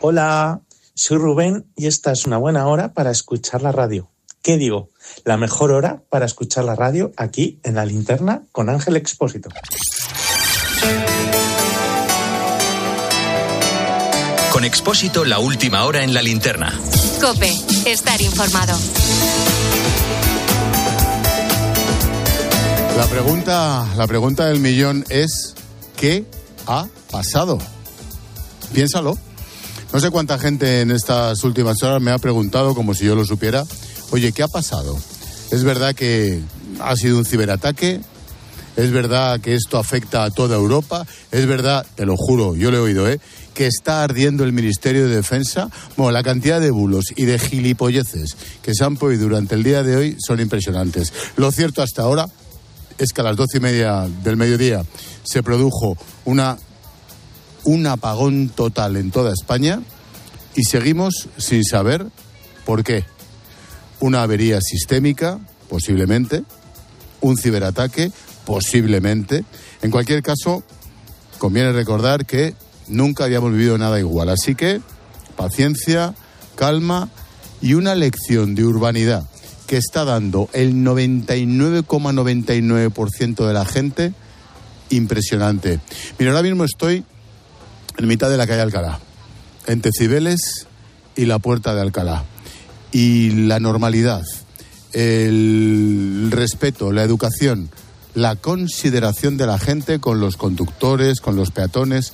Hola, soy Rubén y esta es una buena hora para escuchar la radio. ¿Qué digo? La mejor hora para escuchar la radio aquí en la linterna con Ángel Expósito. Con Expósito, la última hora en la linterna. Cope, estar informado. La pregunta, la pregunta del millón es ¿qué ha pasado? Piénsalo. No sé cuánta gente en estas últimas horas me ha preguntado, como si yo lo supiera, oye, ¿qué ha pasado? ¿Es verdad que ha sido un ciberataque? ¿Es verdad que esto afecta a toda Europa? ¿Es verdad, te lo juro, yo lo he oído, ¿eh? que está ardiendo el Ministerio de Defensa? Bueno, la cantidad de bulos y de gilipolleces que se han podido durante el día de hoy son impresionantes. Lo cierto hasta ahora es que a las doce y media del mediodía se produjo una un apagón total en toda España y seguimos sin saber por qué. Una avería sistémica, posiblemente, un ciberataque, posiblemente. En cualquier caso, conviene recordar que nunca habíamos vivido nada igual. Así que, paciencia, calma y una lección de urbanidad que está dando el 99,99% de la gente impresionante. Mira, ahora mismo estoy en mitad de la calle Alcalá, entre Cibeles y la Puerta de Alcalá. Y la normalidad, el respeto, la educación, la consideración de la gente con los conductores, con los peatones,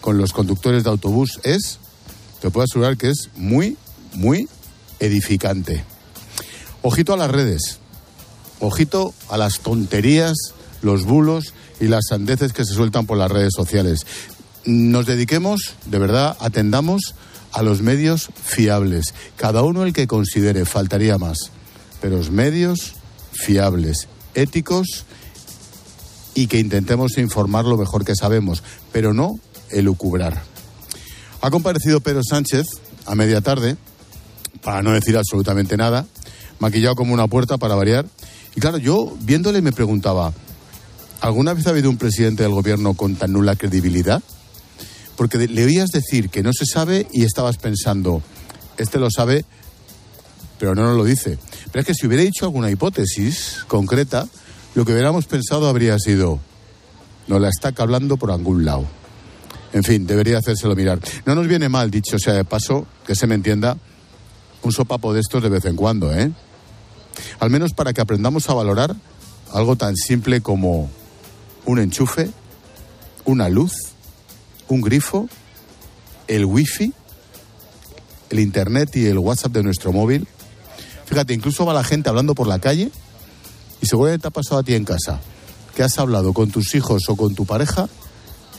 con los conductores de autobús es, te puedo asegurar que es muy, muy edificante. Ojito a las redes, ojito a las tonterías, los bulos y las sandeces que se sueltan por las redes sociales nos dediquemos, de verdad, atendamos a los medios fiables. Cada uno el que considere, faltaría más. Pero los medios fiables, éticos y que intentemos informar lo mejor que sabemos, pero no elucubrar. Ha comparecido Pedro Sánchez a media tarde, para no decir absolutamente nada, maquillado como una puerta para variar. Y claro, yo viéndole me preguntaba, ¿alguna vez ha habido un presidente del gobierno con tan nula credibilidad? Porque le oías decir que no se sabe y estabas pensando, este lo sabe, pero no nos lo dice. Pero es que si hubiera dicho alguna hipótesis concreta, lo que hubiéramos pensado habría sido, no la está hablando por algún lado. En fin, debería hacérselo mirar. No nos viene mal, dicho sea de paso, que se me entienda, un sopapo de estos de vez en cuando, ¿eh? Al menos para que aprendamos a valorar algo tan simple como un enchufe, una luz un grifo, el wifi, el internet y el WhatsApp de nuestro móvil. Fíjate, incluso va la gente hablando por la calle y seguramente te ha pasado a ti en casa, que has hablado con tus hijos o con tu pareja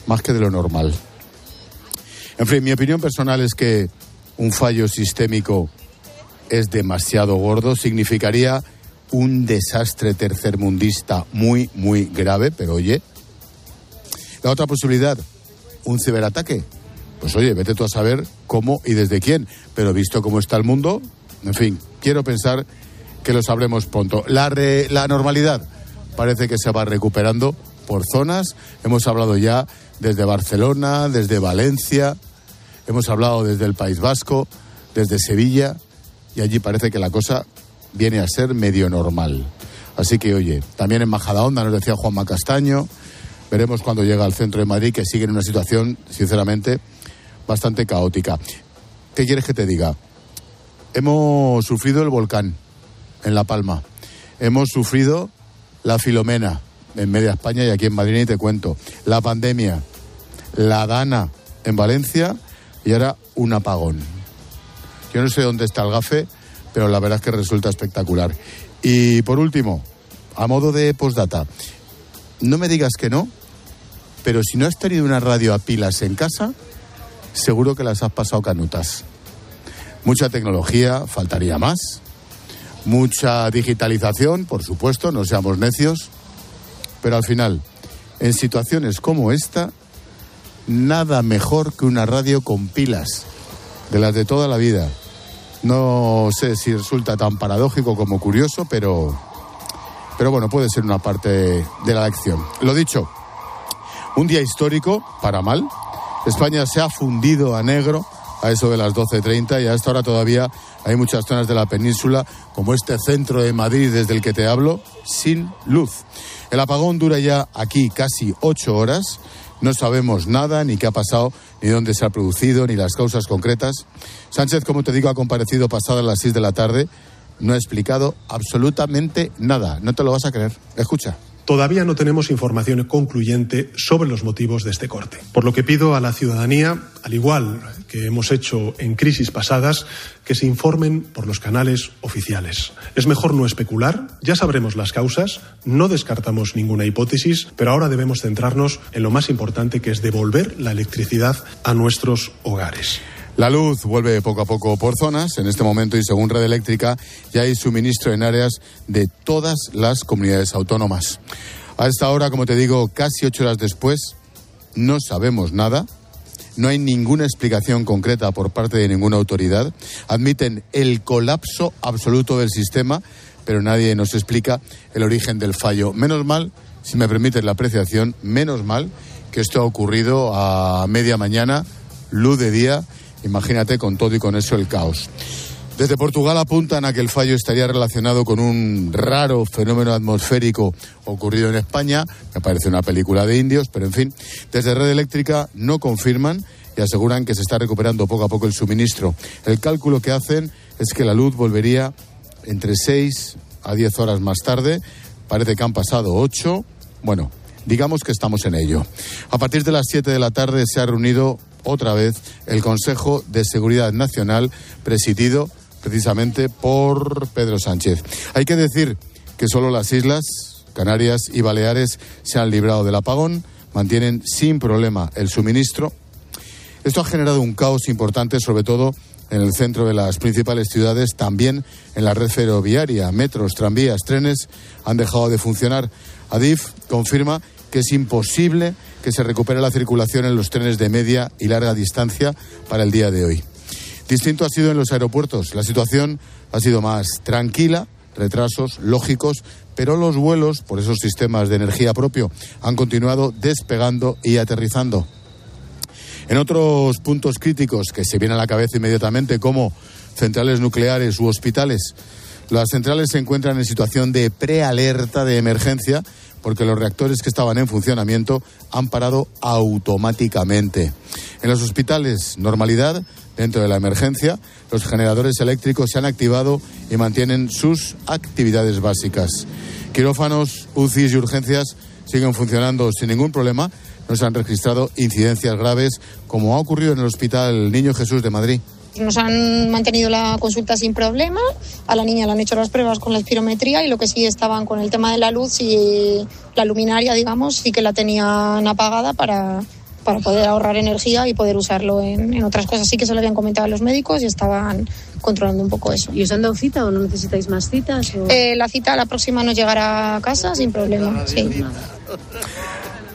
más que de lo normal. En fin, mi opinión personal es que un fallo sistémico es demasiado gordo, significaría un desastre tercermundista muy, muy grave, pero oye, la otra posibilidad un ciberataque. Pues oye, vete tú a saber cómo y desde quién. Pero visto cómo está el mundo, en fin, quiero pensar que lo sabremos pronto. La, la normalidad parece que se va recuperando por zonas. Hemos hablado ya desde Barcelona, desde Valencia, hemos hablado desde el País Vasco, desde Sevilla, y allí parece que la cosa viene a ser medio normal. Así que, oye, también en Majadahonda nos decía Juanma Castaño, Veremos cuando llega al centro de Madrid, que sigue en una situación, sinceramente, bastante caótica. ¿Qué quieres que te diga? Hemos sufrido el volcán en La Palma. Hemos sufrido la Filomena en media España y aquí en Madrid, y te cuento. La pandemia, la Dana en Valencia y ahora un apagón. Yo no sé dónde está el gafe, pero la verdad es que resulta espectacular. Y por último, a modo de postdata, no me digas que no, pero si no has tenido una radio a pilas en casa, seguro que las has pasado canutas. Mucha tecnología, faltaría más. Mucha digitalización, por supuesto, no seamos necios. Pero al final, en situaciones como esta, nada mejor que una radio con pilas, de las de toda la vida. No sé si resulta tan paradójico como curioso, pero, pero bueno, puede ser una parte de la lección. Lo dicho, un día histórico, para mal, España se ha fundido a negro a eso de las 12.30 y a esta hora todavía hay muchas zonas de la península, como este centro de Madrid desde el que te hablo, sin luz. El apagón dura ya aquí casi ocho horas. No sabemos nada, ni qué ha pasado, ni dónde se ha producido, ni las causas concretas. Sánchez, como te digo, ha comparecido pasadas las seis de la tarde. No ha explicado absolutamente nada. No te lo vas a creer. Escucha. Todavía no tenemos información concluyente sobre los motivos de este corte, por lo que pido a la ciudadanía, al igual que hemos hecho en crisis pasadas, que se informen por los canales oficiales. Es mejor no especular, ya sabremos las causas, no descartamos ninguna hipótesis, pero ahora debemos centrarnos en lo más importante que es devolver la electricidad a nuestros hogares. La luz vuelve poco a poco por zonas. En este momento, y según Red Eléctrica, ya hay suministro en áreas de todas las comunidades autónomas. A esta hora, como te digo, casi ocho horas después, no sabemos nada. No hay ninguna explicación concreta por parte de ninguna autoridad. Admiten el colapso absoluto del sistema, pero nadie nos explica el origen del fallo. Menos mal, si me permiten la apreciación, menos mal que esto ha ocurrido a media mañana, luz de día Imagínate con todo y con eso el caos. Desde Portugal apuntan a que el fallo estaría relacionado con un raro fenómeno atmosférico ocurrido en España. Me parece una película de indios, pero en fin. Desde Red Eléctrica no confirman y aseguran que se está recuperando poco a poco el suministro. El cálculo que hacen es que la luz volvería entre 6 a 10 horas más tarde. Parece que han pasado 8. Bueno, digamos que estamos en ello. A partir de las 7 de la tarde se ha reunido otra vez el Consejo de Seguridad Nacional, presidido precisamente por Pedro Sánchez. Hay que decir que solo las islas, Canarias y Baleares, se han librado del apagón, mantienen sin problema el suministro. Esto ha generado un caos importante, sobre todo en el centro de las principales ciudades, también en la red ferroviaria, metros, tranvías, trenes han dejado de funcionar. Adif confirma que es imposible que se recupere la circulación en los trenes de media y larga distancia para el día de hoy. Distinto ha sido en los aeropuertos. La situación ha sido más tranquila, retrasos lógicos, pero los vuelos, por esos sistemas de energía propio, han continuado despegando y aterrizando. En otros puntos críticos que se vienen a la cabeza inmediatamente, como centrales nucleares u hospitales, las centrales se encuentran en situación de prealerta de emergencia porque los reactores que estaban en funcionamiento han parado automáticamente. En los hospitales, normalidad. Dentro de la emergencia, los generadores eléctricos se han activado y mantienen sus actividades básicas. Quirófanos, UCIs y urgencias siguen funcionando sin ningún problema. No se han registrado incidencias graves como ha ocurrido en el Hospital Niño Jesús de Madrid. Nos han mantenido la consulta sin problema. A la niña le han hecho las pruebas con la espirometría y lo que sí estaban con el tema de la luz y la luminaria, digamos, sí que la tenían apagada para, para poder ahorrar energía y poder usarlo en, otras cosas. Sí que se lo habían comentado a los médicos y estaban controlando un poco eso. ¿Y os han dado cita o no necesitáis más citas? Eh, la cita la próxima nos llegará a casa sin problema, sí.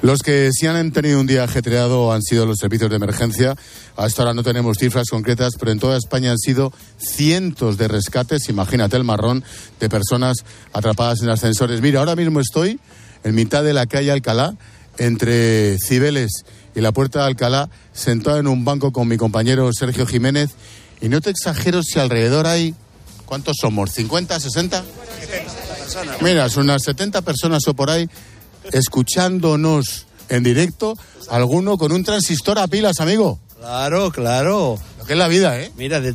Los que sí han tenido un día ajetreado han sido los servicios de emergencia. Hasta ahora no tenemos cifras concretas, pero en toda España han sido cientos de rescates, imagínate el marrón, de personas atrapadas en ascensores. Mira, ahora mismo estoy en mitad de la calle Alcalá, entre Cibeles y la Puerta de Alcalá, sentado en un banco con mi compañero Sergio Jiménez. Y no te exagero si alrededor hay, ¿cuántos somos? ¿50, 60? Mira, son unas 70 personas o por ahí escuchándonos en directo, alguno con un transistor a pilas, amigo. Claro, claro. Lo que es la vida, ¿eh? Mira, de,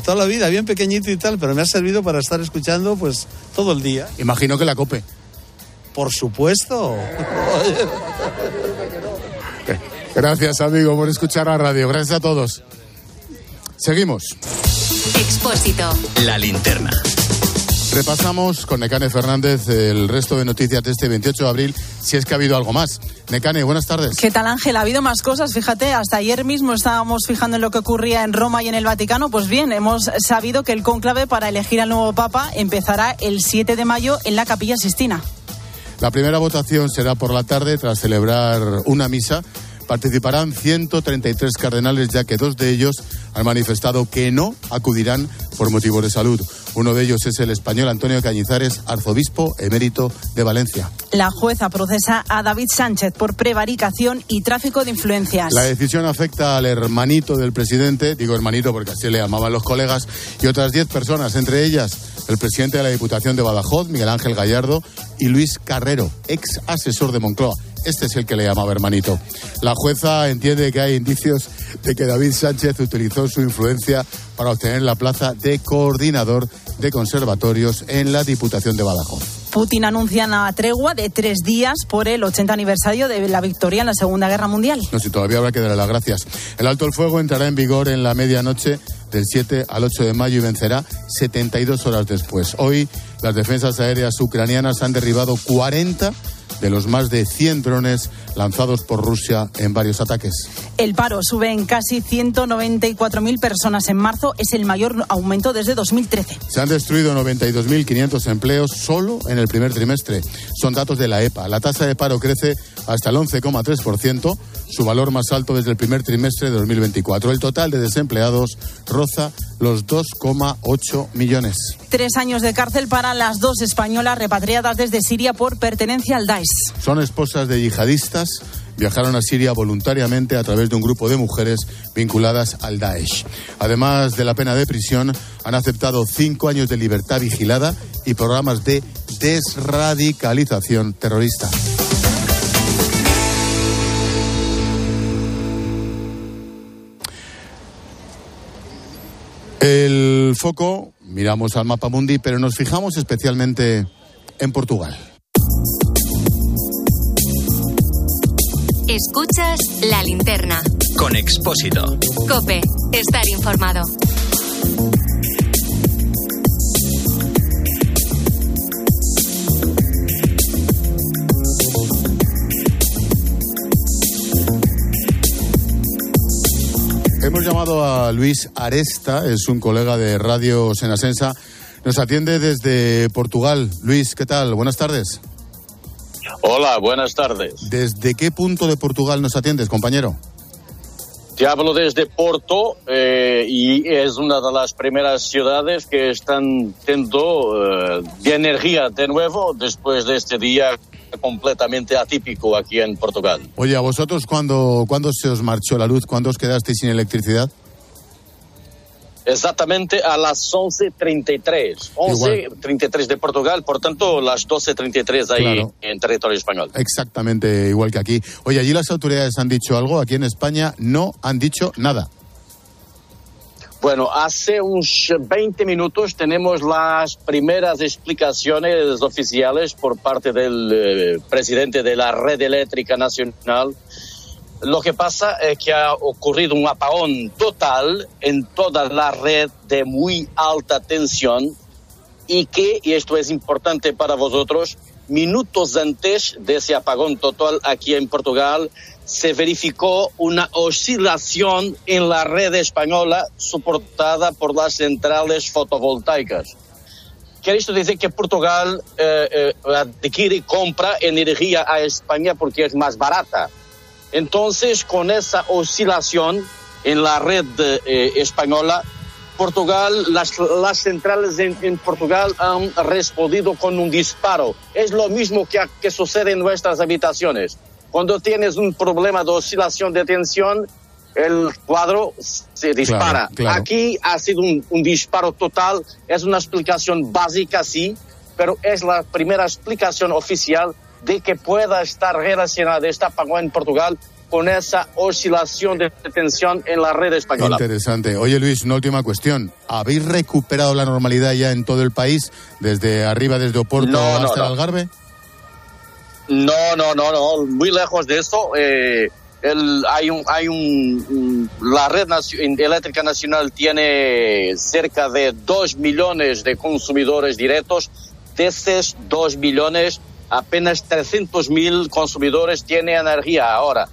toda la vida, bien pequeñito y tal, pero me ha servido para estar escuchando pues todo el día. Imagino que la cope. Por supuesto. Gracias, amigo, por escuchar a radio. Gracias a todos. Seguimos. Expósito. La linterna. Repasamos con Necane Fernández el resto de noticias de este 28 de abril, si es que ha habido algo más. Necane, buenas tardes. ¿Qué tal, Ángel? Ha habido más cosas, fíjate, hasta ayer mismo estábamos fijando en lo que ocurría en Roma y en el Vaticano. Pues bien, hemos sabido que el cónclave para elegir al nuevo Papa empezará el 7 de mayo en la Capilla Sistina. La primera votación será por la tarde tras celebrar una misa participarán 133 cardenales, ya que dos de ellos han manifestado que no acudirán por motivos de salud. Uno de ellos es el español Antonio Cañizares, arzobispo emérito de Valencia. La jueza procesa a David Sánchez por prevaricación y tráfico de influencias. La decisión afecta al hermanito del presidente, digo hermanito porque así le llamaban los colegas, y otras diez personas, entre ellas el presidente de la Diputación de Badajoz, Miguel Ángel Gallardo, y Luis Carrero, ex asesor de Moncloa. Este es el que le llamaba hermanito. La jueza entiende que hay indicios de que David Sánchez utilizó su influencia para obtener la plaza de coordinador de conservatorios en la Diputación de Badajoz. Putin anuncia una tregua de tres días por el 80 aniversario de la victoria en la Segunda Guerra Mundial. No, si todavía habrá que darle las gracias. El alto el fuego entrará en vigor en la medianoche del 7 al 8 de mayo y vencerá 72 horas después. Hoy las defensas aéreas ucranianas han derribado 40 de los más de 100 drones lanzados por Rusia en varios ataques. El paro sube en casi 194.000 personas en marzo, es el mayor aumento desde 2013. Se han destruido 92.500 empleos solo en el primer trimestre. Son datos de la EPA. La tasa de paro crece hasta el 11,3%, su valor más alto desde el primer trimestre de 2024. El total de desempleados roza los 2,8 millones. Tres años de cárcel para las dos españolas repatriadas desde Siria por pertenencia al Daesh. Son esposas de yihadistas. Viajaron a Siria voluntariamente a través de un grupo de mujeres vinculadas al Daesh. Además de la pena de prisión, han aceptado cinco años de libertad vigilada y programas de desradicalización terrorista. El foco, miramos al mapa mundi, pero nos fijamos especialmente en Portugal. Escuchas la linterna. Con Expósito. Cope, estar informado. Hemos llamado a Luis Aresta, es un colega de Radio Senasensa. Nos atiende desde Portugal. Luis, ¿qué tal? Buenas tardes. Hola, buenas tardes. ¿Desde qué punto de Portugal nos atiendes, compañero? Te hablo desde Porto eh, y es una de las primeras ciudades que están teniendo eh, de energía de nuevo después de este día completamente atípico aquí en Portugal. Oye, ¿a vosotros cuándo, cuándo se os marchó la luz? ¿Cuándo os quedasteis sin electricidad? Exactamente a las 11.33. 11.33 de Portugal, por tanto, las 12.33 ahí Claro. en territorio español. Exactamente igual que aquí. Oye, allí las autoridades han dicho algo, aquí en España no han dicho nada. Bueno, hace unos 20 minutos tenemos las primeras explicaciones oficiales por parte del eh, presidente de la Red Eléctrica Nacional. Lo que pasa es que ha ocurrido un apagón total en toda la red de muy alta tensión y que, y esto es importante para vosotros, minutos antes de ese apagón total aquí en Portugal, se verificó una oscilación en la red española soportada por las centrales fotovoltaicas. Quiere esto decir que Portugal eh, eh, adquiere y compra energía a España porque es más barata. Entonces, con esa oscilación en la red eh, española, Portugal, las, centrales en, Portugal han respondido con un disparo. Es lo mismo que, que sucede en nuestras habitaciones. Cuando tienes un problema de oscilación de tensión, el cuadro se dispara. Claro, claro. Aquí ha sido un, un disparo total. Es una explicación básica, sí, pero es la primera explicación oficial de que pueda estar relacionada este apagón en Portugal con esa oscilación de tensión en la red española. Interesante. Oye, Luis, una última cuestión. ¿Habéis recuperado la normalidad ya en todo el país? Desde arriba, desde Oporto No, no, hasta no. el Algarve. No, no, no, no, muy lejos de eso. Eh, hay un, hay un, la red eléctrica nacional tiene cerca de 2 millones de consumidores directos. De esos 2 millones, apenas 300 mil consumidores tienen energía ahora.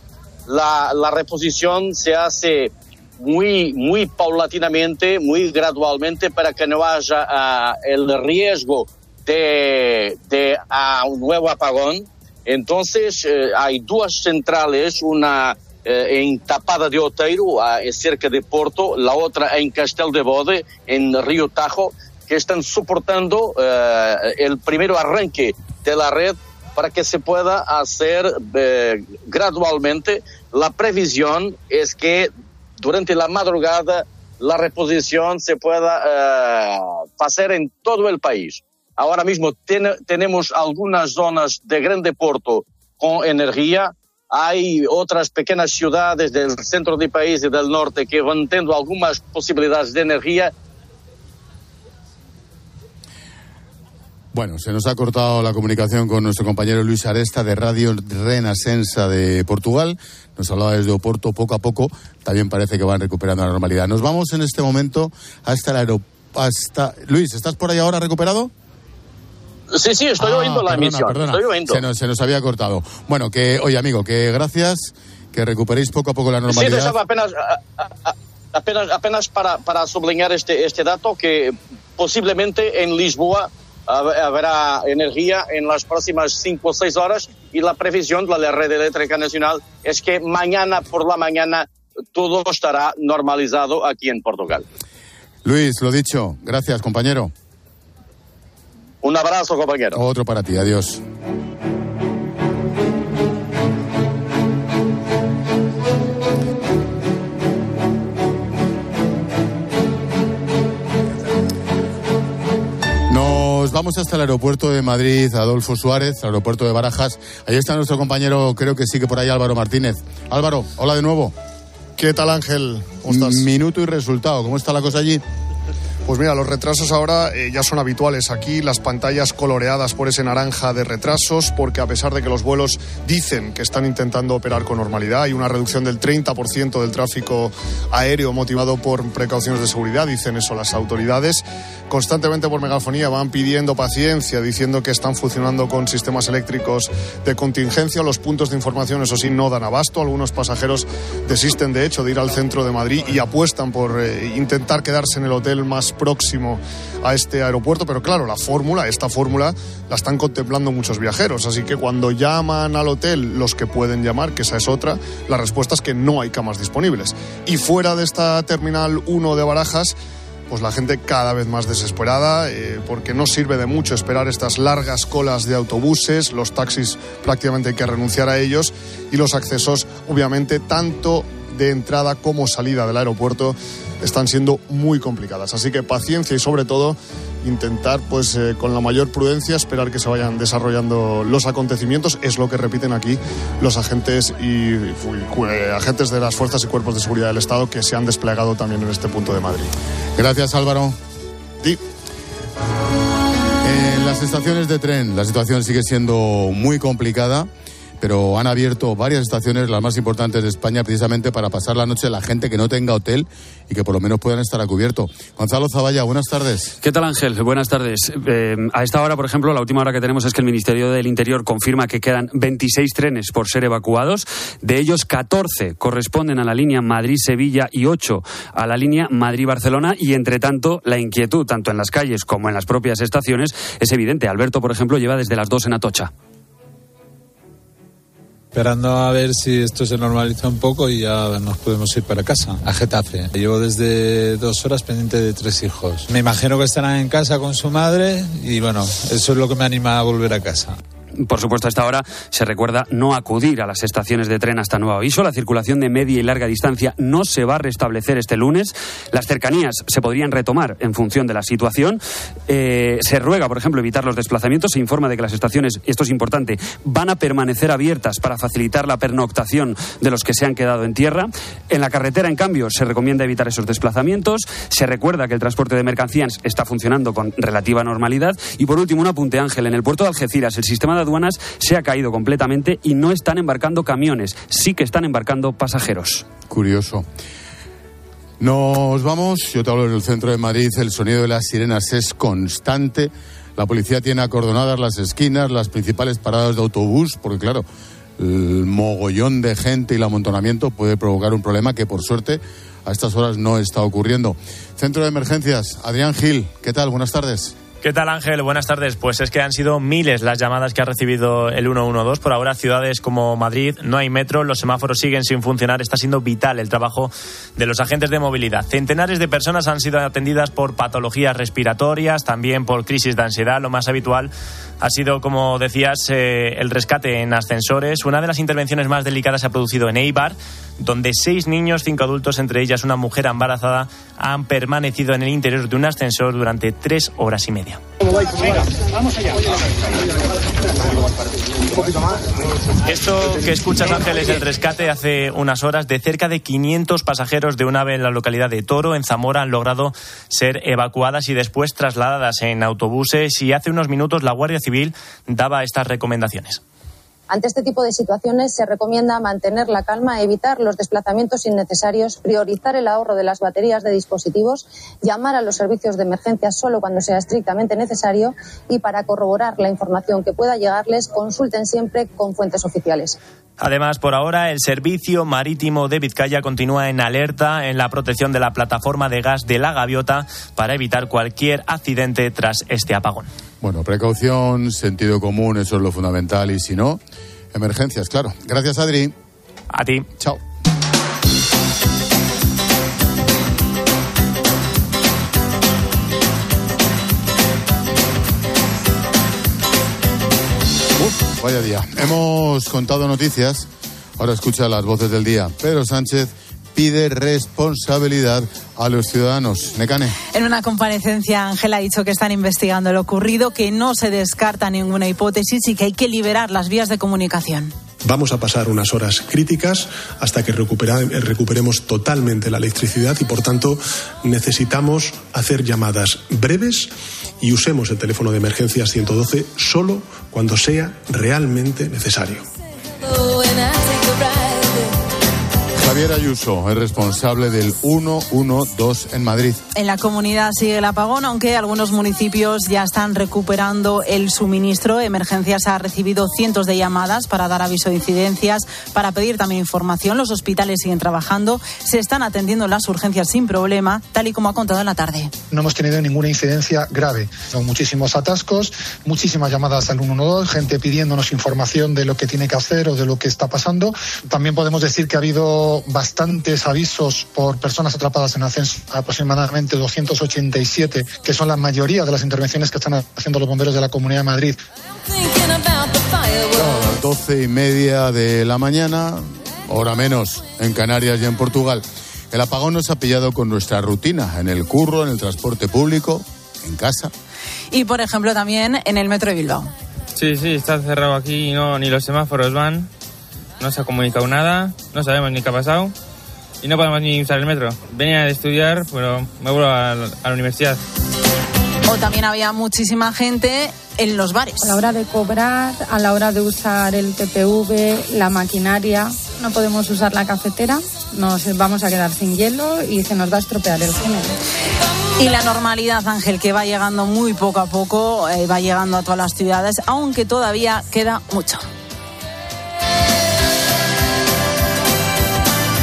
La, reposición se hace muy, muy paulatinamente, muy gradualmente para que no haya ah, el riesgo de, ah, un nuevo apagón. Entonces, eh, hay dos centrales, una eh, en Tapada de Oteiro, ah, cerca de Porto, la otra en Castel de Bode, en Río Tajo, que están soportando eh, el primero arranque de la red para que se pueda hacer eh, gradualmente. La previsión es que durante la madrugada la reposición se pueda eh, hacer en todo el país. Ahora mismo tiene, tenemos algunas zonas de grande porto con energía. Hay otras pequeñas ciudades del centro del país y del norte que van teniendo algunas posibilidades de energía Bueno, se nos ha cortado la comunicación con nuestro compañero Luis Aresta de Radio Renascença de Portugal. Nos hablaba desde Oporto poco a poco. También parece que van recuperando la normalidad. Nos vamos en este momento hasta el aeropuerto. Hasta... Luis, ¿estás por ahí ahora recuperado? Sí, sí, estoy Ah, oyendo la perdona, emisión. perdona. Estoy oyendo. Se nos, se nos había cortado. Bueno, que, oye, amigo, que gracias, que recuperéis poco a poco la Sí, normalidad. dejaba apenas, apenas, apenas para, para subrayar este, este dato que posiblemente en Lisboa hab- habrá energía en las próximas cinco o seis horas y la previsión de la red eléctrica nacional es que mañana por la mañana todo estará normalizado aquí en Portugal. Luis, lo dicho, gracias, compañero. Un abrazo, compañero. Otro para ti, adiós. Nos vamos hasta el aeropuerto de Madrid, Adolfo Suárez, aeropuerto de Barajas. Ahí está nuestro compañero, creo que sí que por ahí Álvaro Martínez. Álvaro, hola de nuevo. ¿Qué tal Ángel? ¿Cómo estás? Minuto y resultado, ¿cómo está la cosa allí? Pues mira, los retrasos ahora eh, ya son habituales aquí, las pantallas coloreadas por ese naranja de retrasos, porque a pesar de que los vuelos dicen que están intentando operar con normalidad, hay una reducción del 30% del tráfico aéreo motivado por precauciones de seguridad, dicen eso las autoridades. Constantemente por megafonía van pidiendo paciencia, diciendo que están funcionando con sistemas eléctricos de contingencia. Los puntos de información, eso sí, no dan abasto. Algunos pasajeros desisten, de hecho, de ir al centro de Madrid y apuestan por eh, intentar quedarse en el hotel más próximo a este aeropuerto. Pero claro, la fórmula, esta fórmula, la están contemplando muchos viajeros. Así que cuando llaman al hotel, los que pueden llamar, que esa es otra, la respuesta es que no hay camas disponibles. Y fuera de esta terminal 1 de Barajas, pues la gente cada vez más desesperada, eh, porque no sirve de mucho esperar estas largas colas de autobuses, los taxis prácticamente hay que renunciar a ellos y los accesos, obviamente, tanto de entrada como salida del aeropuerto están siendo muy complicadas. Así que paciencia y sobre todo intentar, pues eh, con la mayor prudencia, esperar que se vayan desarrollando los acontecimientos. Es lo que repiten aquí los agentes y, y, eh, agentes de las fuerzas y cuerpos de seguridad del Estado que se han desplegado también en este punto de Madrid. Gracias, Álvaro. En las estaciones de tren la situación sigue siendo muy complicada, pero han abierto varias estaciones, las más importantes de España, precisamente para pasar la noche la gente que no tenga hotel y que por lo menos puedan estar a cubierto. Gonzalo Zavalla, buenas tardes. ¿Qué tal Ángel? Buenas tardes. Eh, a esta hora, por ejemplo, la última hora que tenemos es que el Ministerio del Interior confirma que quedan 26 trenes por ser evacuados. De ellos, 14 corresponden a la línea Madrid-Sevilla y 8 a la línea Madrid-Barcelona. Y entre tanto, la inquietud, tanto en las calles como en las propias estaciones, es evidente. Alberto, por ejemplo, lleva desde las 2 en Atocha. Esperando a ver si esto se normaliza un poco y ya nos podemos ir para casa, a Getafe. Llevo desde dos horas pendiente de tres hijos. Me imagino que estarán en casa con su madre y bueno, eso es lo que me anima a volver a casa. Por supuesto, a esta hora se recuerda no acudir a las estaciones de tren hasta nuevo aviso. La circulación de media y larga distancia no se va a restablecer este lunes. Las cercanías se podrían retomar en función de la situación. Eh, se ruega, por ejemplo, evitar los desplazamientos. Se informa de que las estaciones, esto es importante, van a permanecer abiertas para facilitar la pernoctación de los que se han quedado en tierra. En la carretera, en cambio, se recomienda evitar esos desplazamientos. Se recuerda que el transporte de mercancías está funcionando con relativa normalidad. Y por último, un apunte, Ángel. En el puerto de Algeciras, el sistema de se ha caído completamente y no están embarcando camiones, sí que están embarcando pasajeros. Curioso. Nos vamos, yo te hablo en el centro de Madrid, el sonido de las sirenas es constante. La policía tiene acordonadas las esquinas, las principales paradas de autobús, porque claro, el mogollón de gente y el amontonamiento puede provocar un problema que por suerte a estas horas no está ocurriendo. Centro de Emergencias, Adrián Gil, ¿qué tal? Buenas tardes. ¿Qué tal Ángel? Buenas tardes. Pues es que han sido miles las llamadas que ha recibido el 112. Por ahora, ciudades como Madrid no hay metro, los semáforos siguen sin funcionar. Está siendo vital el trabajo de los agentes de movilidad. Centenares de personas han sido atendidas por patologías respiratorias, también por crisis de ansiedad. Lo más habitual ha sido, como decías, eh, el rescate en ascensores. Una de las intervenciones más delicadas se ha producido en Eibar, donde seis niños, cinco adultos, entre ellas una mujer embarazada, han permanecido en el interior de un ascensor durante tres horas y media. Esto que escuchas, Ángel, es el rescate hace unas horas de cerca de 500 pasajeros de un ave en la localidad de Toro, en Zamora, han logrado ser evacuadas y después trasladadas en autobuses. Y hace unos minutos la Guardia Civil daba estas recomendaciones. Ante este tipo de situaciones se recomienda mantener la calma, evitar los desplazamientos innecesarios, priorizar el ahorro de las baterías de dispositivos, llamar a los servicios de emergencia solo cuando sea estrictamente necesario y para corroborar la información que pueda llegarles consulten siempre con fuentes oficiales. Además, por ahora, el Servicio Marítimo de Vizcaya continúa en alerta en la protección de la plataforma de gas de la Gaviota para evitar cualquier accidente tras este apagón. Bueno, precaución, sentido común, eso es lo fundamental. Y si no, emergencias, claro. Gracias, Adri. A ti. Chao. Uf, vaya día. Hemos contado noticias. Ahora escucha las voces del día. Pedro Sánchez pide responsabilidad a los ciudadanos. Necane. En una comparecencia, Ángela ha dicho que están investigando lo ocurrido, que no se descarta ninguna hipótesis y que hay que liberar las vías de comunicación. Vamos a pasar unas horas críticas hasta que recuperemos totalmente la electricidad y, por tanto, necesitamos hacer llamadas breves y usemos el teléfono de emergencias 112 solo cuando sea realmente necesario. Javier Ayuso es responsable del 112 en Madrid. En la comunidad sigue el apagón, aunque algunos municipios ya están recuperando el suministro. Emergencias ha recibido cientos de llamadas para dar aviso de incidencias, para pedir también información. Los hospitales siguen trabajando, se están atendiendo las urgencias sin problema, tal y como ha contado en la tarde. No hemos tenido ninguna incidencia grave. Son muchísimos atascos, muchísimas llamadas al 112, gente pidiéndonos información de lo que tiene que hacer o de lo que está pasando. También podemos decir que ha habido bastantes avisos por personas atrapadas en ascenso, aproximadamente 287, que son la mayoría de las intervenciones que están haciendo los bomberos de la Comunidad de Madrid. A las doce y media de la mañana, hora menos, en Canarias y en Portugal. El apagón nos ha pillado con nuestra rutina, en el curro, en el transporte público, en casa. Y, por ejemplo, también en el metro de Bilbao. Sí, sí, está cerrado aquí y no, ni los semáforos van no se ha comunicado nada, no sabemos ni qué ha pasado y no podemos ni usar el metro. Venía de estudiar, pero me vuelvo a, la universidad. O también había muchísima gente en los bares. A la hora de cobrar, a la hora de usar el TPV, la maquinaria, no podemos usar la cafetera, nos vamos a quedar sin hielo y se nos va a estropear el género. Y la normalidad, Ángel, que va llegando muy poco a poco, eh, va llegando a todas las ciudades, aunque todavía queda mucho.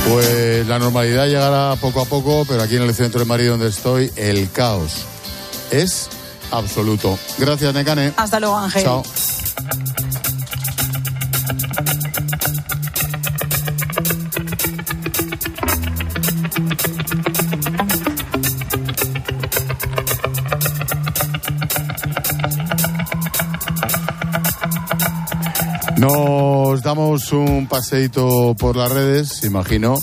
Pues la normalidad llegará poco a poco, pero aquí en el centro de Madrid donde estoy, el caos es absoluto. Gracias, Necane. Hasta luego, Ángel. Chao. Nos damos un paseito por las redes, imagino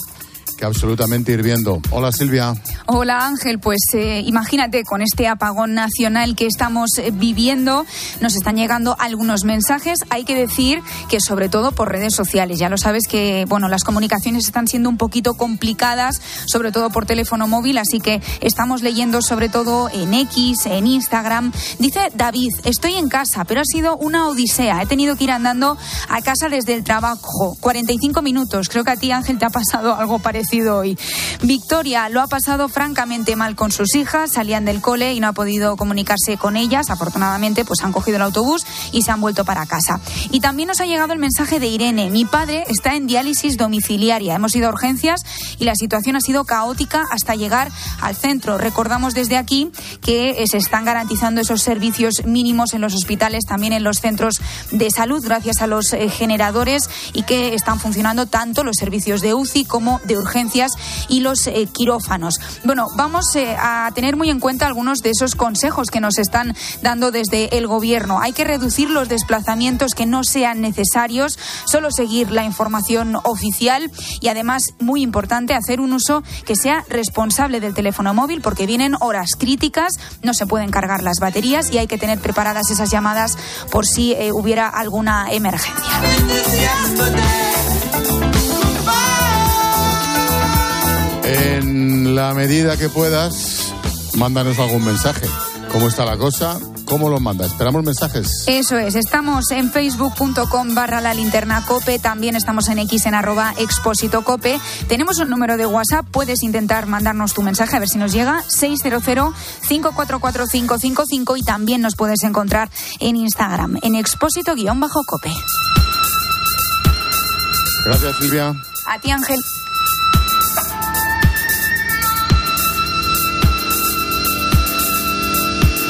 que absolutamente hirviendo. Hola Silvia. Hola Ángel, pues eh, imagínate con este apagón nacional que estamos eh, viviendo, nos están llegando algunos mensajes. Hay que decir que sobre todo por redes sociales. Ya lo sabes que bueno las comunicaciones están siendo un poquito complicadas, sobre todo por teléfono móvil, así que estamos leyendo sobre todo en X, en Instagram. Dice David, estoy en casa, pero ha sido una odisea. He tenido que ir andando a casa desde el trabajo, 45 minutos. Creo que a ti Ángel te ha pasado algo parecido hoy. Victoria lo ha pasado francamente mal con sus hijas, salían del cole y no ha podido comunicarse con ellas. Afortunadamente, pues han cogido el autobús y se han vuelto para casa. Y también nos ha llegado el mensaje de Irene. Mi padre está en diálisis domiciliaria. Hemos ido a urgencias y la situación ha sido caótica hasta llegar al centro. Recordamos desde aquí que eh, se están garantizando esos servicios mínimos en los hospitales, también en los centros de salud, gracias a los eh, generadores y que están funcionando tanto los servicios de UCI como de urgencias y los eh, quirófanos. Bueno, vamos a tener muy en cuenta algunos de esos consejos que nos están dando desde el gobierno. Hay que reducir los desplazamientos que no sean necesarios, solo seguir la información oficial y además, muy importante, hacer un uso que sea responsable del teléfono móvil porque vienen horas críticas, no se pueden cargar las baterías y hay que tener preparadas esas llamadas por si eh, hubiera alguna emergencia. En la medida que puedas, mándanos algún mensaje. ¿Cómo está la cosa? ¿Cómo lo manda? Esperamos mensajes. Eso es, estamos en facebook.com barra la linterna cope, también estamos en x en arroba expósito cope. Tenemos un número de WhatsApp, puedes intentar mandarnos tu mensaje a ver si nos llega, 600-544-555 y también nos puedes encontrar en Instagram, en expósito-cope. Gracias, Silvia. A ti, Ángel.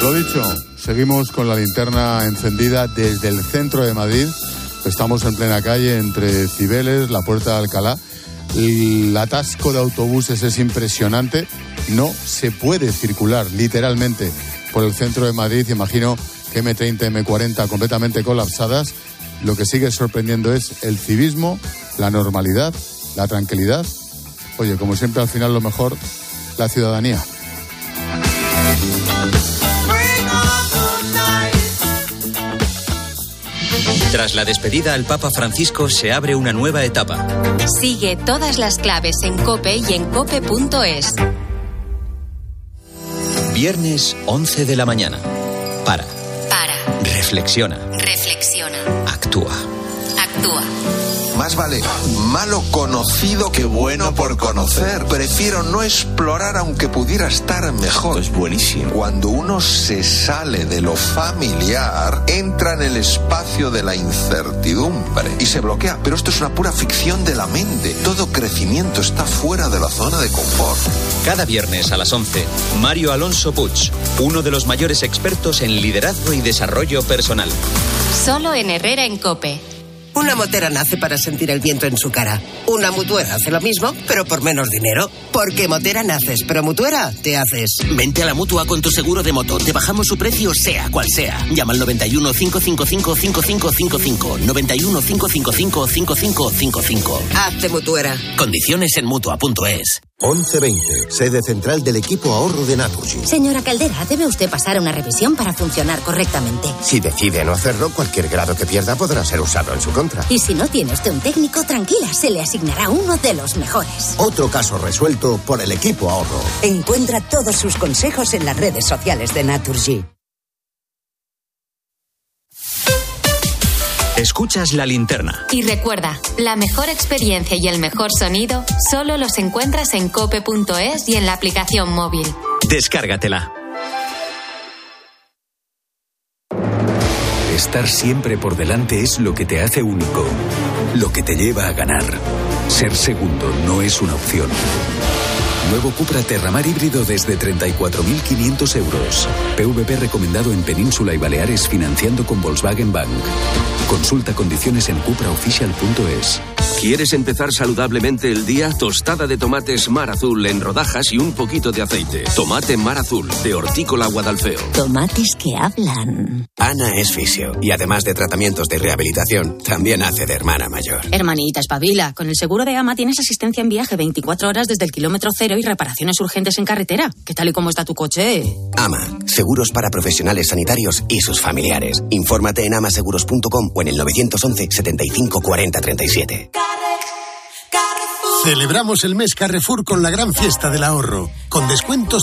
Lo dicho, seguimos con la linterna encendida desde el centro de Madrid. Estamos en plena calle entre Cibeles, la Puerta de Alcalá. El atasco de autobuses es impresionante. No se puede circular literalmente por el centro de Madrid. Imagino que M30, M40 completamente colapsadas. Lo que sigue sorprendiendo es el civismo, la normalidad, la tranquilidad. Oye, como siempre, al final lo mejor, la ciudadanía. Tras la despedida al Papa Francisco se abre una nueva etapa. Sigue todas las claves en Cope y en cope.es. Viernes 11 de la mañana. Para. Para. Reflexiona. Reflexiona. Actúa. Actúa. Más vale malo conocido que bueno por conocer. Prefiero no explorar aunque pudiera estar mejor. Es buenísimo. Cuando uno se sale de lo familiar, entra en el espacio de la incertidumbre y se bloquea. Pero esto es una pura ficción de la mente. Todo crecimiento está fuera de la zona de confort. Cada viernes a las 11, Mario Alonso Puig, uno de los mayores expertos en liderazgo y desarrollo personal. Solo en Herrera en Cope. Una motera nace para sentir el viento en su cara. Una mutuera hace lo mismo, pero por menos dinero. Porque motera naces, pero mutuera te haces. Vente a la mutua con tu seguro de moto. Te bajamos su precio, sea cual sea. Llama al 91 555 5555. 91 555 5555. Hazte mutuera. Condiciones en mutua.es. 1120, sede central del equipo ahorro de Naturgy. Señora Caldera, debe usted pasar una revisión para funcionar correctamente. Si decide no hacerlo, cualquier grado que pierda podrá ser usado en su contra. Y si no tiene usted un técnico, tranquila, se le asignará uno de los mejores. Otro caso resuelto por el equipo ahorro. Encuentra todos sus consejos en las redes sociales de Naturgy. Escuchas la linterna. Y recuerda, la mejor experiencia y el mejor sonido solo los encuentras en cope.es y en la aplicación móvil. Descárgatela. Estar siempre por delante es lo que te hace único, lo que te lleva a ganar. Ser segundo no es una opción. Nuevo Cupra Terramar híbrido desde 34.500 euros. PVP recomendado en Península y Baleares financiando con Volkswagen Bank. Consulta condiciones en cupraofficial.es. ¿Quieres empezar saludablemente el día? Tostada de tomates mar azul en rodajas y un poquito de aceite. Tomate mar azul de Hortícola Guadalfeo. Tomates que hablan. Ana es fisio y además de tratamientos de rehabilitación, también hace de hermana mayor. Hermanita, espabila. Con el seguro de AMA tienes asistencia en viaje 24 horas desde el kilómetro cero y reparaciones urgentes en carretera. ¿Qué tal y cómo está tu coche? AMA, seguros para profesionales sanitarios y sus familiares. Infórmate en amaseguros.com o en el 911 75 40 37. Celebramos el mes Carrefour con la gran fiesta del ahorro, con descuentos